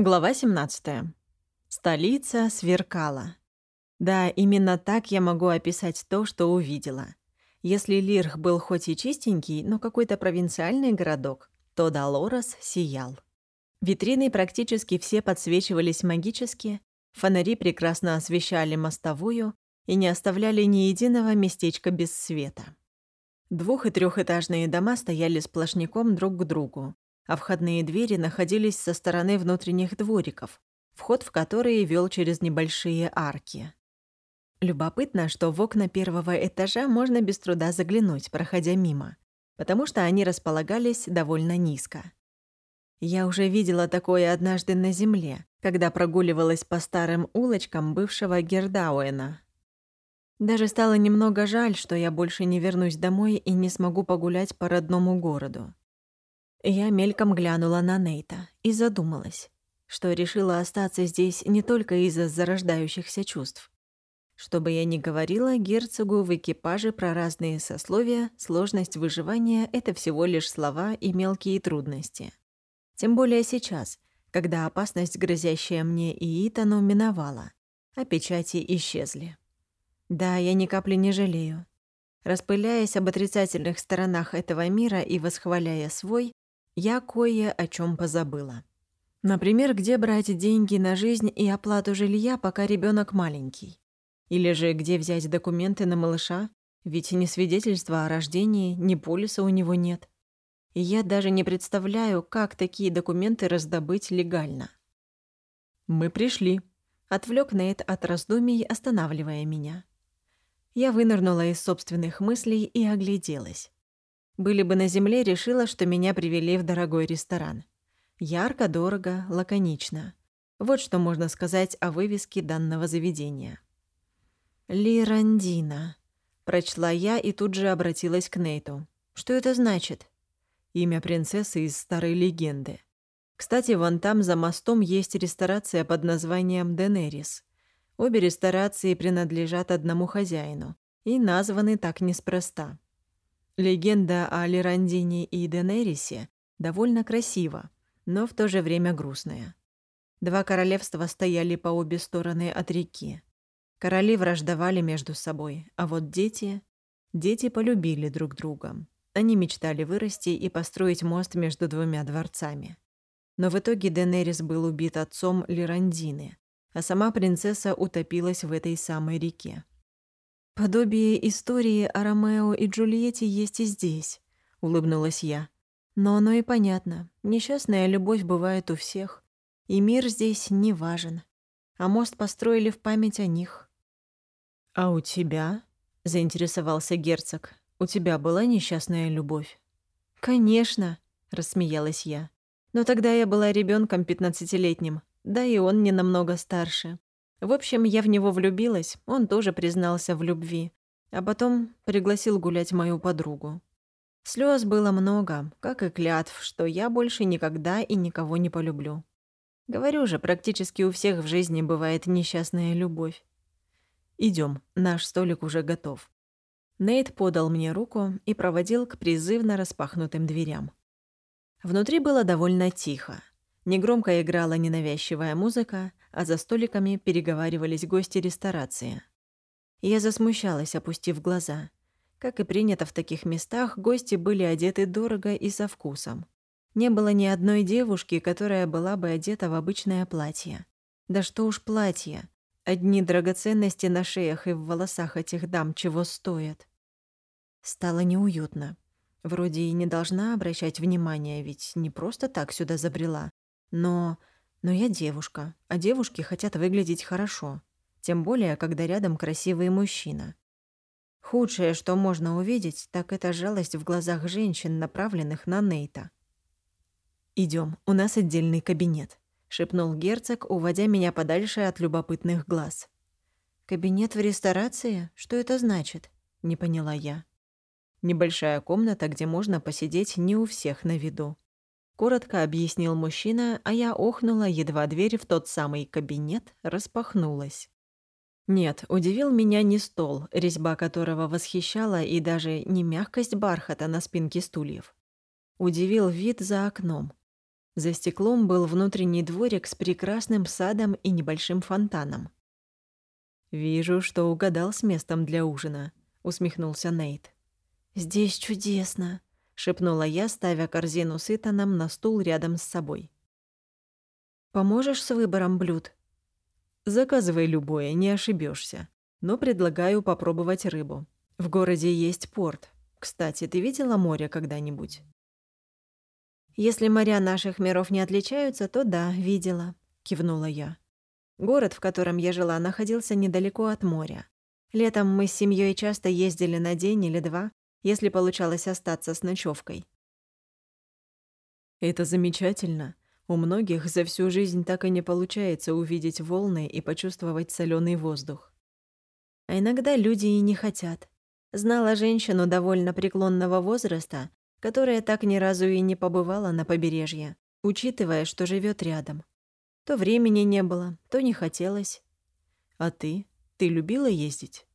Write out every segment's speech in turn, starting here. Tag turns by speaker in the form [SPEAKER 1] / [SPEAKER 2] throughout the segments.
[SPEAKER 1] Глава 17. Столица сверкала. Да, именно так я могу описать то, что увидела. Если Лирх был хоть и чистенький, но какой-то провинциальный городок, то Долорес сиял. Витрины практически все подсвечивались магически, фонари прекрасно освещали мостовую и не оставляли ни единого местечка без света. Двух- и трехэтажные дома стояли сплошняком друг к другу, а входные двери находились со стороны внутренних двориков, вход в которые вел через небольшие арки. Любопытно, что в окна первого этажа можно без труда заглянуть, проходя мимо, потому что они располагались довольно низко. Я уже видела такое однажды на земле, когда прогуливалась по старым улочкам бывшего Гердауэна. Даже стало немного жаль, что я больше не вернусь домой и не смогу погулять по родному городу. Я мельком глянула на Нейта и задумалась, что решила остаться здесь не только из-за зарождающихся чувств. Что бы я ни говорила герцогу в экипаже про разные сословия, сложность выживания — это всего лишь слова и мелкие трудности. Тем более сейчас, когда опасность, грозящая мне и Итану, миновала, а печати исчезли. Да, я ни капли не жалею. Распыляясь об отрицательных сторонах этого мира и восхваляя свой, я кое о чем позабыла. Например, где брать деньги на жизнь и оплату жилья, пока ребенок маленький? Или же где взять документы на малыша? Ведь ни свидетельства о рождении, ни полиса у него нет. И я даже не представляю, как такие документы раздобыть легально. «Мы пришли», — отвлек Нейт от раздумий, останавливая меня. Я вынырнула из собственных мыслей и огляделась. Были бы на земле, решила, что меня привели в дорогой ресторан. Ярко, дорого, лаконично. Вот что можно сказать о вывеске данного заведения. «Лирандина», — прочла я и тут же обратилась к Нейту. «Что это значит?» Имя принцессы из старой легенды. Кстати, вон там за мостом есть ресторация под названием «Денерис». Обе ресторации принадлежат одному хозяину и названы так неспроста. Легенда о Лерандине и Денерисе довольно красива, но в то же время грустная. Два королевства стояли по обе стороны от реки. Короли враждовали между собой, а вот дети... Дети полюбили друг друга. Они мечтали вырасти и построить мост между двумя дворцами. Но в итоге Денерис был убит отцом Лерандины, а сама принцесса утопилась в этой самой реке. «Подобие истории о Ромео и Джульетте есть и здесь», — улыбнулась я. «Но оно и понятно. Несчастная любовь бывает у всех. И мир здесь не важен. А мост построили в память о них». «А у тебя?» — заинтересовался герцог. «У тебя была несчастная любовь?» «Конечно», — рассмеялась я. «Но тогда я была ребенком пятнадцатилетним. Да и он не намного старше. В общем, я в него влюбилась, он тоже признался в любви, а потом пригласил гулять мою подругу. Слез было много, как и клятв, что я больше никогда и никого не полюблю. Говорю же, практически у всех в жизни бывает несчастная любовь. Идем, наш столик уже готов. Нейт подал мне руку и проводил к призывно распахнутым дверям. Внутри было довольно тихо. Негромко играла ненавязчивая музыка, а за столиками переговаривались гости ресторации. Я засмущалась, опустив глаза. Как и принято в таких местах, гости были одеты дорого и со вкусом. Не было ни одной девушки, которая была бы одета в обычное платье. Да что уж платье. Одни драгоценности на шеях и в волосах этих дам чего стоят. Стало неуютно. Вроде и не должна обращать внимания, ведь не просто так сюда забрела, но... Но я девушка, а девушки хотят выглядеть хорошо. Тем более, когда рядом красивый мужчина. Худшее, что можно увидеть, так это жалость в глазах женщин, направленных на Нейта. Идем, у нас отдельный кабинет», — шепнул герцог, уводя меня подальше от любопытных глаз. «Кабинет в ресторации? Что это значит?» — не поняла я. Небольшая комната, где можно посидеть не у всех на виду. Коротко объяснил мужчина, а я охнула, едва дверь в тот самый кабинет распахнулась. Нет, удивил меня не стол, резьба которого восхищала, и даже не мягкость бархата на спинке стульев. Удивил вид за окном. За стеклом был внутренний дворик с прекрасным садом и небольшим фонтаном. «Вижу, что угадал с местом для ужина», — усмехнулся Нейт. «Здесь чудесно», — шепнула я, ставя корзину с Итаном на стул рядом с собой. «Поможешь с выбором блюд?» «Заказывай любое, не ошибешься. Но предлагаю попробовать рыбу. В городе есть порт. Кстати, ты видела море когда-нибудь?»
[SPEAKER 2] «Если моря наших миров не отличаются, то да, видела», — кивнула я. Город, в котором я жила, находился недалеко от моря. Летом мы с семьей часто ездили на день или два, если получалось остаться с ночевкой.
[SPEAKER 1] Это замечательно. У многих за всю жизнь так и не получается увидеть волны и почувствовать соленый воздух.
[SPEAKER 2] А иногда люди и не хотят. Знала женщину довольно преклонного возраста, которая так ни разу и не побывала на побережье, учитывая, что живет рядом. То времени не было, то не хотелось.
[SPEAKER 1] А ты? Ты любила ездить?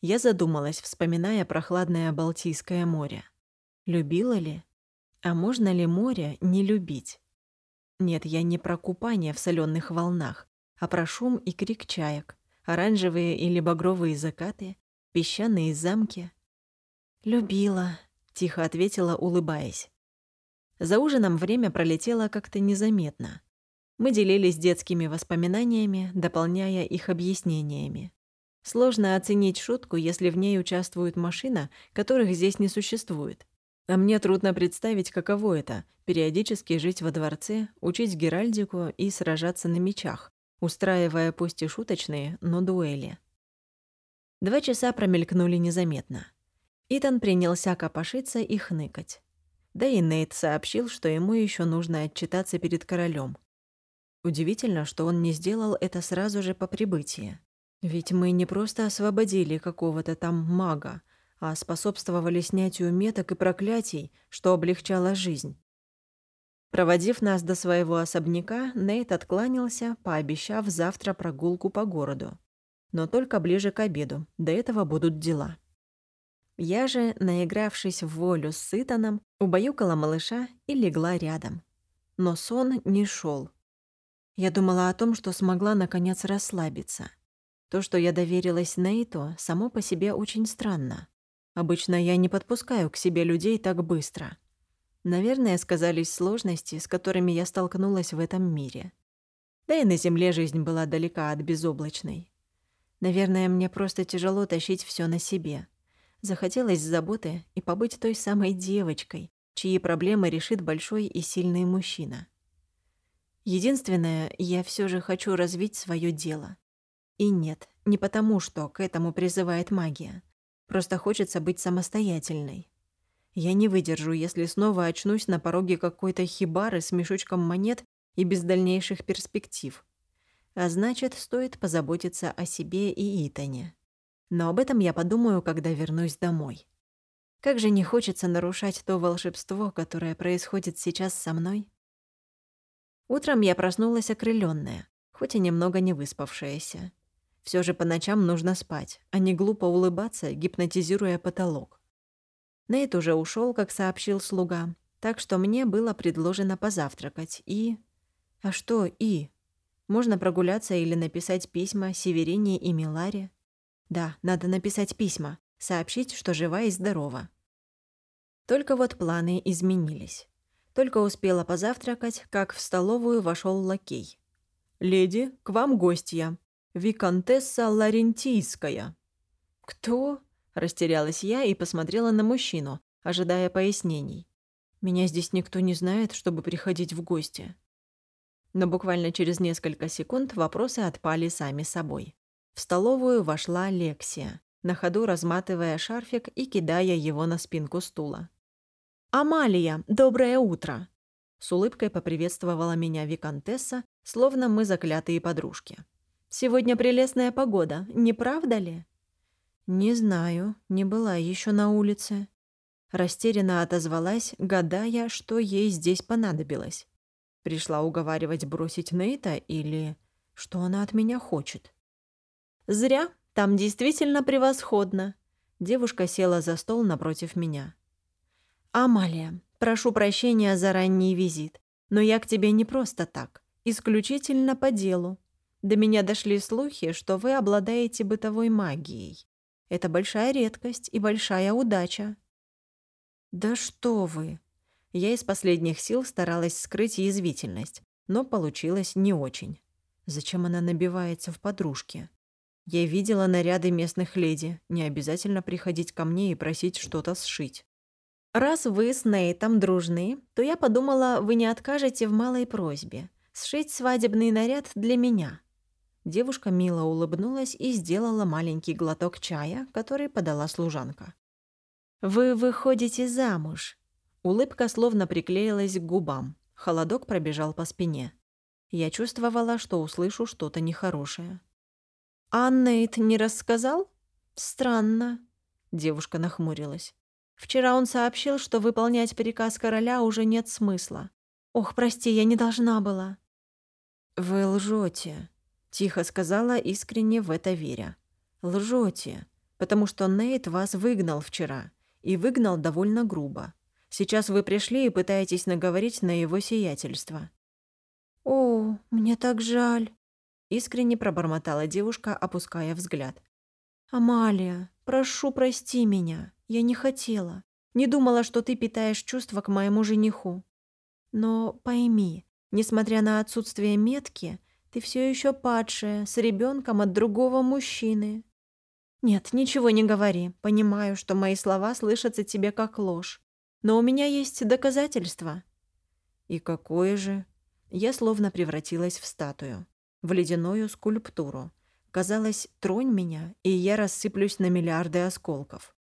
[SPEAKER 1] Я задумалась, вспоминая прохладное Балтийское море. Любила ли? А можно ли море не любить? Нет, я не про купание в соленых волнах, а про шум и крик чаек, оранжевые или багровые закаты, песчаные замки.
[SPEAKER 2] Любила, тихо ответила, улыбаясь.
[SPEAKER 1] За ужином время пролетело как-то незаметно. Мы делились детскими воспоминаниями, дополняя их объяснениями. Сложно оценить шутку, если в ней участвует машина, которых здесь не существует. А мне трудно представить, каково это — периодически жить во дворце, учить геральдику и сражаться на мечах, устраивая пусть и шуточные, но дуэли. Два часа промелькнули незаметно. Итан принялся копошиться и хныкать. Да и Нейт сообщил, что ему еще нужно отчитаться перед королем. Удивительно, что он не сделал это сразу же по прибытии. Ведь мы не просто освободили какого-то там мага, а способствовали снятию меток и проклятий, что облегчало жизнь. Проводив нас до своего особняка, Нейт откланялся, пообещав завтра прогулку по городу. Но только ближе к обеду, до этого будут дела. Я же, наигравшись в волю с Сытаном, убаюкала малыша и легла рядом. Но сон не шел. Я думала о том, что смогла наконец расслабиться. То, что я доверилась Нейту, само по себе очень странно. Обычно я не подпускаю к себе людей так быстро. Наверное, сказались сложности, с которыми я столкнулась в этом мире. Да и на Земле жизнь была далека от безоблачной. Наверное, мне просто тяжело тащить все на себе. Захотелось заботы и побыть той самой девочкой, чьи проблемы решит большой и сильный мужчина. Единственное, я все же хочу развить свое дело. И нет, не потому, что к этому призывает магия. Просто хочется быть самостоятельной. Я не выдержу, если снова очнусь на пороге какой-то хибары с мешочком монет и без дальнейших перспектив. А значит, стоит позаботиться о себе и Итане. Но об этом я подумаю, когда вернусь домой. Как же не хочется нарушать то волшебство, которое происходит сейчас со мной. Утром я проснулась окрылённая, хоть и немного не выспавшаяся. Все же по ночам нужно спать, а не глупо улыбаться, гипнотизируя потолок. Нейт уже ушел, как сообщил слуга, так что мне было предложено позавтракать и... А что «и»? Можно прогуляться или написать письма Северине и Миларе. Да, надо написать письма, сообщить, что жива и здорова. Только вот планы изменились. Только успела позавтракать, как в столовую вошел лакей. «Леди, к вам гостья. Викантесса Ларентийская». «Кто?» – растерялась я и посмотрела на мужчину, ожидая пояснений. «Меня здесь никто не знает, чтобы приходить в гости». Но буквально через несколько секунд вопросы отпали сами собой. В столовую вошла Лексия, на ходу разматывая шарфик и кидая его на спинку стула. «Амалия, доброе утро!» С улыбкой поприветствовала меня Викантесса, словно мы заклятые подружки. «Сегодня прелестная погода, не правда ли?» «Не знаю, не была еще на улице». Растерянно отозвалась, гадая, что ей здесь понадобилось. Пришла уговаривать бросить Нейта или... Что она от меня хочет? «Зря. Там действительно превосходно». Девушка села за стол напротив меня. «Амалия, прошу прощения за ранний визит.
[SPEAKER 2] Но я к тебе не просто так, исключительно по делу. До меня дошли слухи, что вы обладаете бытовой магией. Это большая редкость и большая удача». «Да что вы!» Я из последних сил старалась скрыть язвительность, но получилось не очень. Зачем она набивается в подружке? Я видела наряды местных леди, не обязательно приходить ко мне и просить что-то сшить. «Раз вы с Нейтом дружны, то я подумала, вы не откажете в малой просьбе сшить свадебный наряд для меня». Девушка мило улыбнулась и сделала маленький глоток чая, который подала служанка. «Вы выходите замуж». Улыбка словно приклеилась к губам. Холодок пробежал по спине. Я чувствовала, что услышу что-то нехорошее. «А Нейт не рассказал?» «Странно», — девушка нахмурилась. «Вчера он сообщил, что выполнять приказ короля уже нет смысла. Ох, прости, я не должна была». «Вы лжете», Тихо сказала, искренне в это веря. Лжете, потому что Нейт вас выгнал вчера. И выгнал довольно грубо. Сейчас вы пришли и пытаетесь наговорить на его сиятельство». «О, мне так жаль», — искренне пробормотала девушка, опуская взгляд. «Амалия, прошу, прости меня. Я не хотела. Не думала, что ты питаешь чувства к моему жениху. Но пойми, несмотря на отсутствие метки, ты все еще падшая, с ребенком от другого мужчины. Нет, ничего не говори. Понимаю, что мои слова слышатся тебе как ложь. Но у меня есть доказательства. И какое же? Я словно превратилась в статую, в ледяную скульптуру. Казалось, тронь меня, и я рассыплюсь на миллиарды осколков.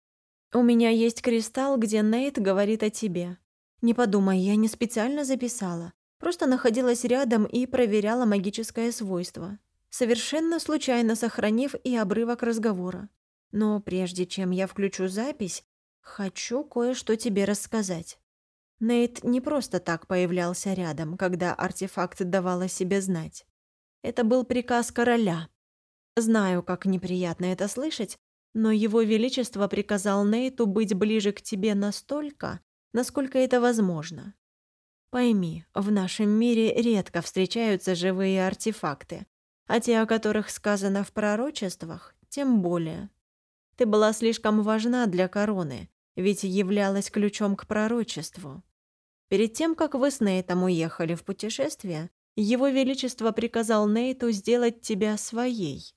[SPEAKER 2] У меня есть кристалл, где Нейт говорит о тебе. Не подумай, я не специально записала. Просто находилась рядом и проверяла магическое свойство, совершенно случайно сохранив и обрывок разговора. Но прежде чем я включу запись, хочу кое-что тебе рассказать. Нейт не просто так появлялся рядом, когда артефакт давал о себе знать. Это был приказ короля. Знаю, как неприятно это слышать, но его величество приказал Нейту быть ближе к тебе настолько, насколько это возможно. Пойми, в нашем мире редко встречаются живые артефакты, а те, о которых сказано в пророчествах, тем более. Ты была слишком важна для короны, ведь являлась ключом к пророчеству. Перед тем, как вы с Нейтом уехали в путешествие, его Величество приказал Нейту сделать тебя своей.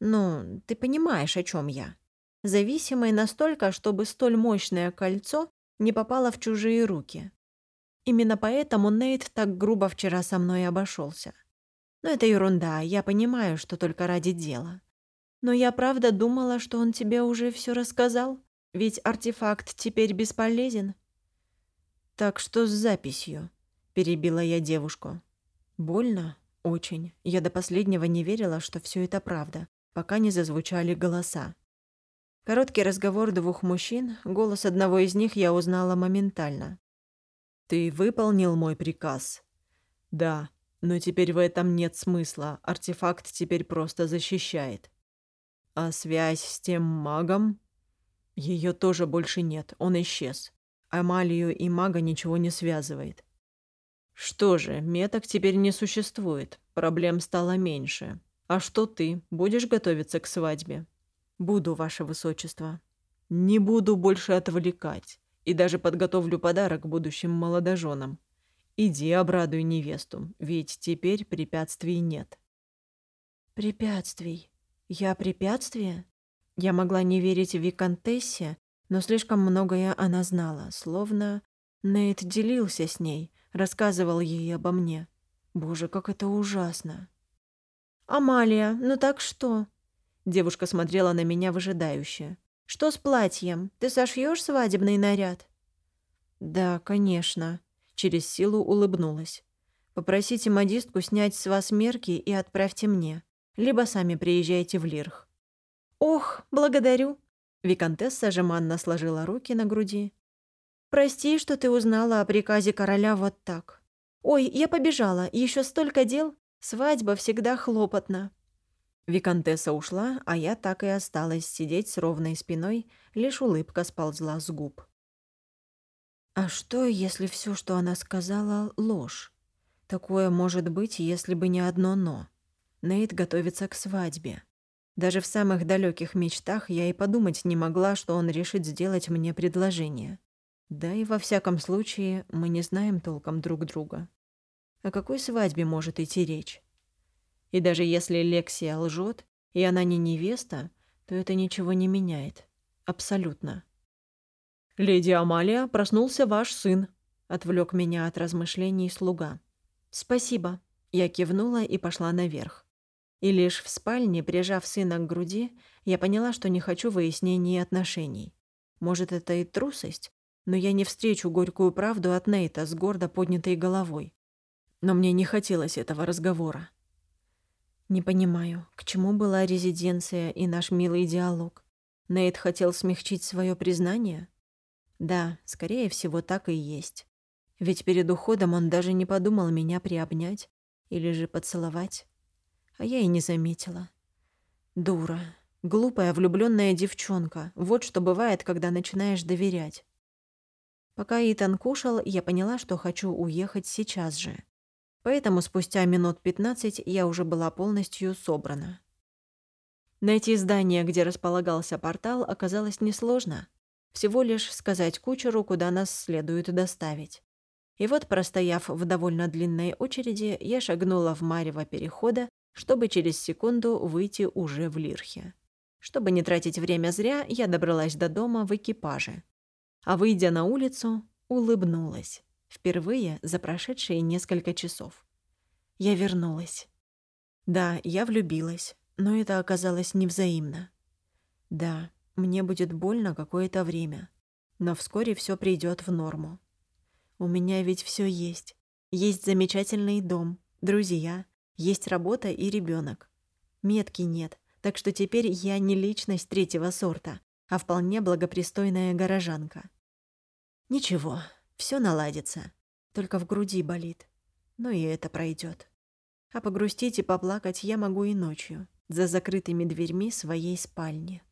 [SPEAKER 2] Ну, ты понимаешь, о чем я. Зависимой настолько, чтобы столь мощное кольцо не попало в чужие руки. Именно поэтому Нейт так грубо вчера со мной обошелся. Но это ерунда, я понимаю, что только ради дела. Но я правда думала, что он тебе уже все рассказал, ведь артефакт теперь бесполезен. Так что с записью, перебила я девушку. Больно? Очень. Я до последнего не верила, что все это правда, пока не зазвучали голоса. Короткий разговор двух мужчин, голос одного из них я узнала моментально. «Ты выполнил мой приказ?» «Да, но теперь в этом нет смысла. Артефакт теперь просто защищает». «А связь с тем магом?» Ее тоже больше нет, он исчез. Амалию и мага ничего не связывает. Что же, меток теперь не существует, проблем стало меньше. А что ты, будешь готовиться к свадьбе? Буду, ваше высочество. Не буду больше отвлекать и даже подготовлю подарок будущим молодоженам. Иди обрадуй невесту, ведь теперь препятствий нет». «Препятствий? Я препятствие?» Я могла не верить Викантессе, но слишком многое она знала, словно Нейт делился с ней, рассказывал ей обо мне. Боже, как это ужасно. «Амалия, ну так что?» Девушка смотрела на меня выжидающе. Что с платьем? Ты сошьешь свадебный наряд?» «Да, конечно», — через силу улыбнулась. «Попросите модистку снять с вас мерки и отправьте мне. Либо сами приезжайте в Лирх». «Ох, благодарю!» Викантесса жеманно сложила руки на груди. «Прости, что ты узнала о приказе короля вот так. Ой, я побежала, еще столько дел. Свадьба всегда хлопотна». Викантесса ушла, а я так и осталась сидеть с ровной спиной, лишь улыбка сползла с губ. А что, если все, что она сказала, ложь?
[SPEAKER 1] Такое может быть, если бы не одно «но». Нейт готовится к свадьбе. Даже в самых далеких мечтах я и подумать не могла, что он решит сделать мне предложение. Да и во всяком случае, мы не знаем толком друг друга. О какой свадьбе может идти речь? И даже если Лексия лжет, и она не невеста, то это ничего не меняет. Абсолютно. «Леди Амалия, проснулся ваш сын», — отвлек меня от размышлений слуга. «Спасибо». Я кивнула и пошла наверх. И лишь в спальне, прижав сына к груди, я поняла, что не хочу выяснений отношений. Может, это и трусость, но я не встречу горькую правду от Нейта с гордо поднятой головой. Но мне не хотелось этого разговора. Не понимаю, к чему была резиденция и наш милый диалог. Нейт хотел смягчить свое признание? Да, скорее всего, так и есть. Ведь перед уходом он даже не подумал меня приобнять или же поцеловать а я и не заметила. Дура. Глупая влюбленная девчонка. Вот что бывает, когда начинаешь доверять. Пока Итан кушал, я поняла, что хочу уехать сейчас же. Поэтому спустя минут пятнадцать я уже была полностью собрана. Найти здание, где располагался портал, оказалось несложно. Всего лишь сказать кучеру, куда нас следует доставить. И вот, простояв в довольно длинной очереди, я шагнула в марево перехода чтобы через секунду выйти уже в Лирхе. Чтобы не тратить время зря, я добралась до дома в экипаже. А выйдя на улицу, улыбнулась. Впервые за прошедшие несколько часов. Я вернулась. Да, я влюбилась, но это оказалось невзаимно. Да, мне будет больно какое-то время, но вскоре все придет в норму. У меня ведь все есть. Есть замечательный дом, друзья, есть работа и ребенок. Метки нет, так что теперь я не личность третьего сорта, а вполне благопристойная горожанка. Ничего, все наладится. Только в груди болит. Но и это пройдет. А погрустить и поплакать я могу и ночью, за закрытыми дверьми своей спальни.